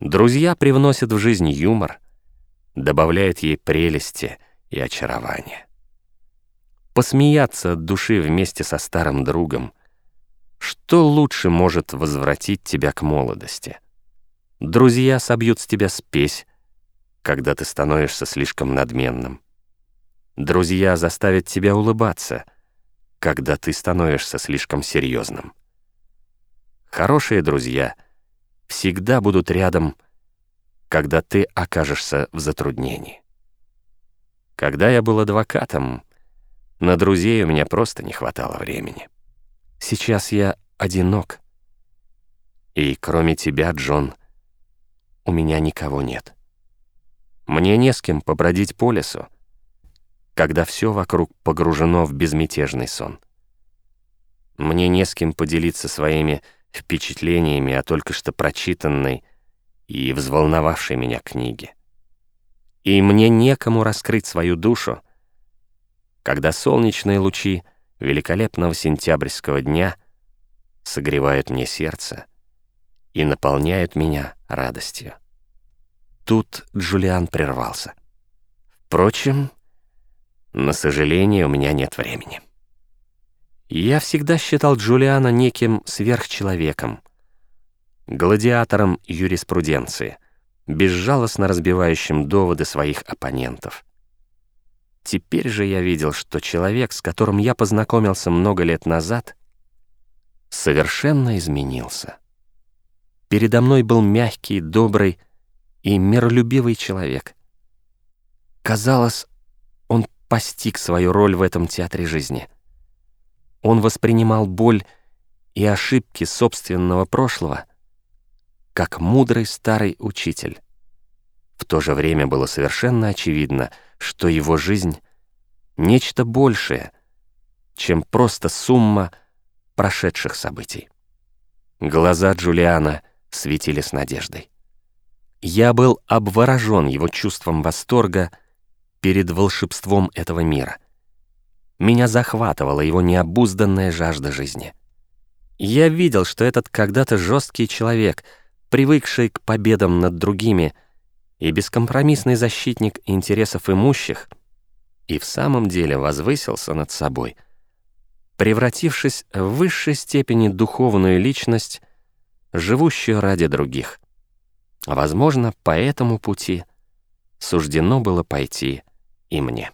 Друзья привносят в жизнь юмор, добавляют ей прелести и очарования. Посмеяться от души вместе со старым другом — что лучше может возвратить тебя к молодости? Друзья собьют с тебя спесь, когда ты становишься слишком надменным. Друзья заставят тебя улыбаться, когда ты становишься слишком серьезным. Хорошие друзья всегда будут рядом, когда ты окажешься в затруднении. Когда я был адвокатом, на друзей у меня просто не хватало времени. Сейчас я одинок. И кроме тебя, Джон, у меня никого нет. Мне не с кем побродить по лесу, когда все вокруг погружено в безмятежный сон. Мне не с кем поделиться своими впечатлениями о только что прочитанной и взволновавшей меня книге. И мне некому раскрыть свою душу, когда солнечные лучи — великолепного сентябрьского дня согревают мне сердце и наполняют меня радостью. Тут Джулиан прервался. Впрочем, на сожаление, у меня нет времени. Я всегда считал Джулиана неким сверхчеловеком, гладиатором юриспруденции, безжалостно разбивающим доводы своих оппонентов. Теперь же я видел, что человек, с которым я познакомился много лет назад, совершенно изменился. Передо мной был мягкий, добрый и миролюбивый человек. Казалось, он постиг свою роль в этом театре жизни. Он воспринимал боль и ошибки собственного прошлого как мудрый старый учитель. В то же время было совершенно очевидно — что его жизнь — нечто большее, чем просто сумма прошедших событий. Глаза Джулиана светили с надеждой. Я был обворожен его чувством восторга перед волшебством этого мира. Меня захватывала его необузданная жажда жизни. Я видел, что этот когда-то жесткий человек, привыкший к победам над другими — и бескомпромиссный защитник интересов имущих, и в самом деле возвысился над собой, превратившись в высшей степени духовную личность, живущую ради других. Возможно, по этому пути суждено было пойти и мне.